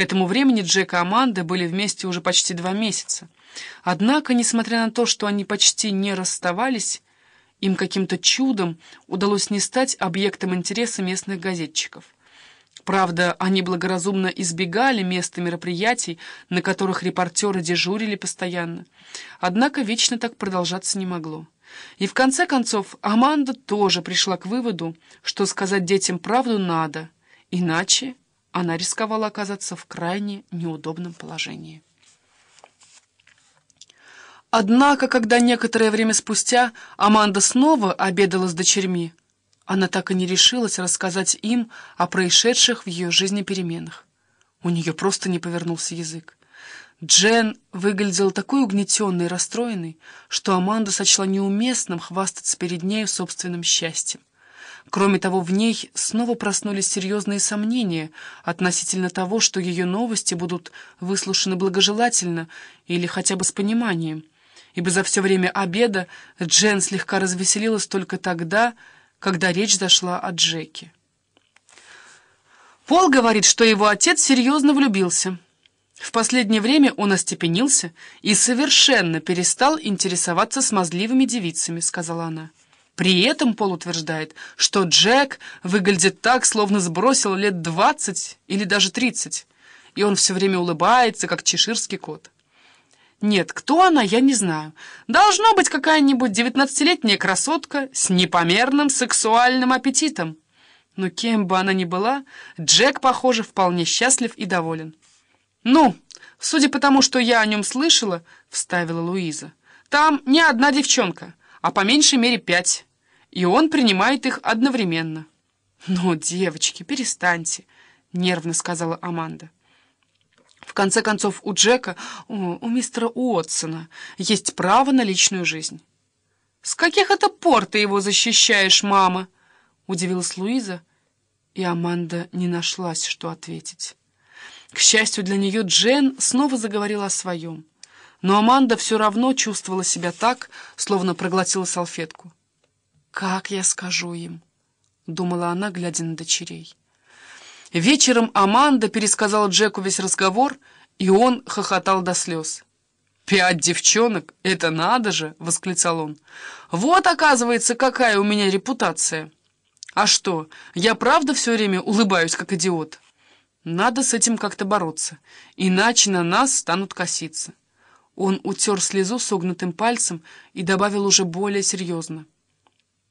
К этому времени Джек и Аманда были вместе уже почти два месяца. Однако, несмотря на то, что они почти не расставались, им каким-то чудом удалось не стать объектом интереса местных газетчиков. Правда, они благоразумно избегали места мероприятий, на которых репортеры дежурили постоянно. Однако вечно так продолжаться не могло. И в конце концов Аманда тоже пришла к выводу, что сказать детям правду надо, иначе она рисковала оказаться в крайне неудобном положении. Однако, когда некоторое время спустя Аманда снова обедала с дочерьми, она так и не решилась рассказать им о происшедших в ее жизни переменах. У нее просто не повернулся язык. Джен выглядела такой угнетенной и расстроенной, что Аманда сочла неуместным хвастаться перед нею собственным счастьем. Кроме того, в ней снова проснулись серьезные сомнения относительно того, что ее новости будут выслушаны благожелательно или хотя бы с пониманием, ибо за все время обеда Джен слегка развеселилась только тогда, когда речь зашла о Джеке. Пол говорит, что его отец серьезно влюбился. В последнее время он остепенился и совершенно перестал интересоваться смазливыми девицами, сказала она. При этом Пол утверждает, что Джек выглядит так, словно сбросил лет двадцать или даже тридцать, и он все время улыбается, как чеширский кот. Нет, кто она, я не знаю. Должно быть какая-нибудь девятнадцатилетняя красотка с непомерным сексуальным аппетитом. Но кем бы она ни была, Джек, похоже, вполне счастлив и доволен. «Ну, судя по тому, что я о нем слышала», — вставила Луиза, «там не одна девчонка, а по меньшей мере пять, и он принимает их одновременно». «Ну, девочки, перестаньте», — нервно сказала Аманда. В конце концов, у Джека, у, у мистера Уотсона, есть право на личную жизнь. «С каких это пор ты его защищаешь, мама?» — удивилась Луиза, и Аманда не нашлась, что ответить. К счастью для нее, Джен снова заговорила о своем. Но Аманда все равно чувствовала себя так, словно проглотила салфетку. «Как я скажу им?» — думала она, глядя на дочерей. Вечером Аманда пересказала Джеку весь разговор, и он хохотал до слез. «Пять девчонок? Это надо же!» — восклицал он. «Вот, оказывается, какая у меня репутация!» «А что, я правда все время улыбаюсь, как идиот?» «Надо с этим как-то бороться, иначе на нас станут коситься». Он утер слезу согнутым пальцем и добавил уже более серьезно.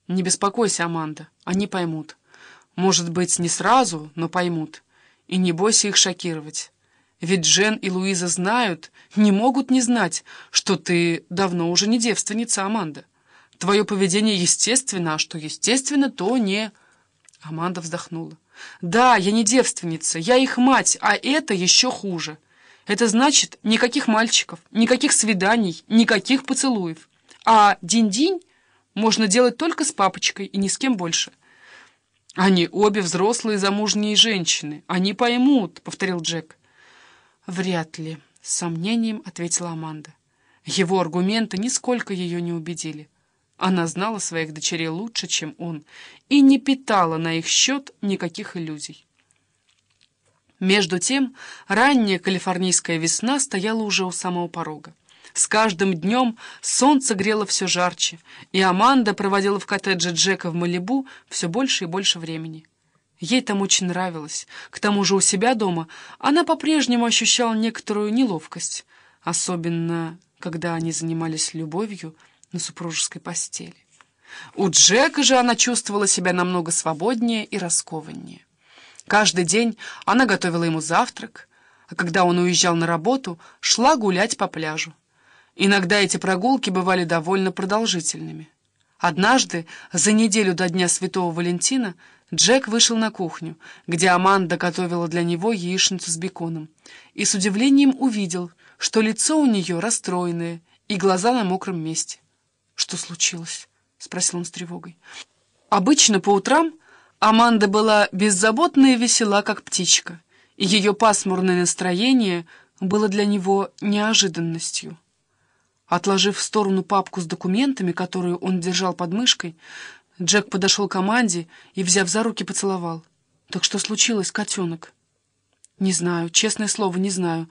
«Не беспокойся, Аманда, они поймут». Может быть, не сразу, но поймут. И не бойся их шокировать. Ведь Джен и Луиза знают, не могут не знать, что ты давно уже не девственница, Аманда. Твое поведение естественно, а что естественно, то не...» Аманда вздохнула. «Да, я не девственница, я их мать, а это еще хуже. Это значит никаких мальчиков, никаких свиданий, никаких поцелуев. А динь-динь можно делать только с папочкой и ни с кем больше. «Они обе взрослые замужние женщины. Они поймут», — повторил Джек. «Вряд ли», — с сомнением ответила Аманда. Его аргументы нисколько ее не убедили. Она знала своих дочерей лучше, чем он, и не питала на их счет никаких иллюзий. Между тем, ранняя калифорнийская весна стояла уже у самого порога. С каждым днем солнце грело все жарче, и Аманда проводила в коттедже Джека в Малибу все больше и больше времени. Ей там очень нравилось. К тому же у себя дома она по-прежнему ощущала некоторую неловкость, особенно когда они занимались любовью на супружеской постели. У Джека же она чувствовала себя намного свободнее и раскованнее. Каждый день она готовила ему завтрак, а когда он уезжал на работу, шла гулять по пляжу. Иногда эти прогулки бывали довольно продолжительными. Однажды, за неделю до Дня Святого Валентина, Джек вышел на кухню, где Аманда готовила для него яичницу с беконом, и с удивлением увидел, что лицо у нее расстроенное и глаза на мокром месте. «Что случилось?» — спросил он с тревогой. Обычно по утрам Аманда была беззаботна и весела, как птичка, и ее пасмурное настроение было для него неожиданностью. Отложив в сторону папку с документами, которую он держал под мышкой, Джек подошел к команде и, взяв за руки, поцеловал. «Так что случилось, котенок?» «Не знаю, честное слово, не знаю.